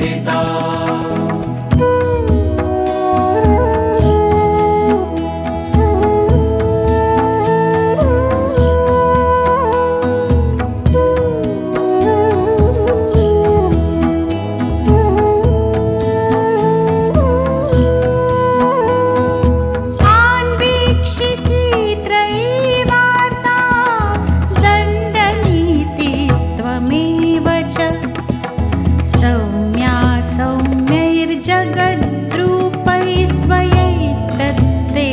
পিতা। जगद्रूपैस्त्वयैतद्दे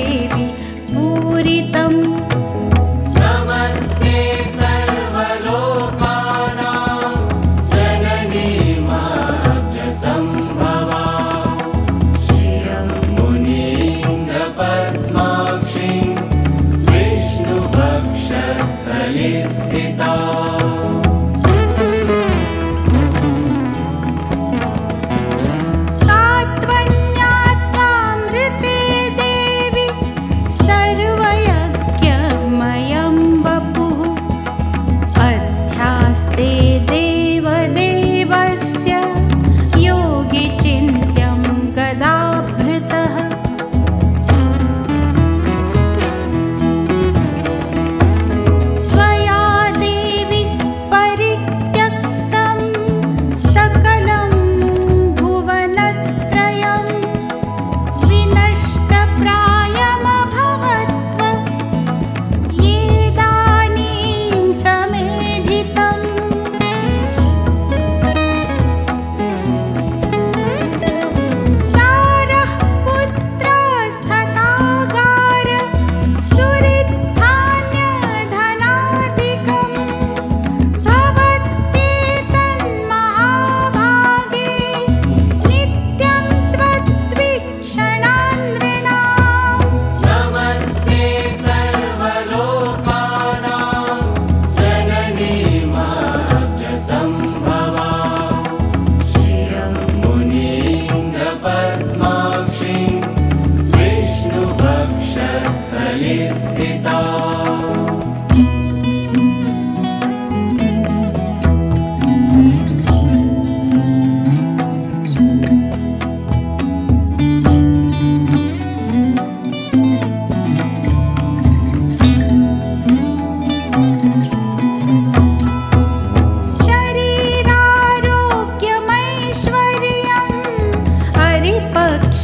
पूरितम्। समस्ते सर्वरोपानादेवा च सम्भवा श्रियं मुनेन्द्र पद्माश्री विष्णुपक्षस्त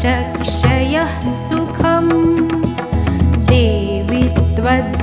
क्षयः सुखं देवि द्वद्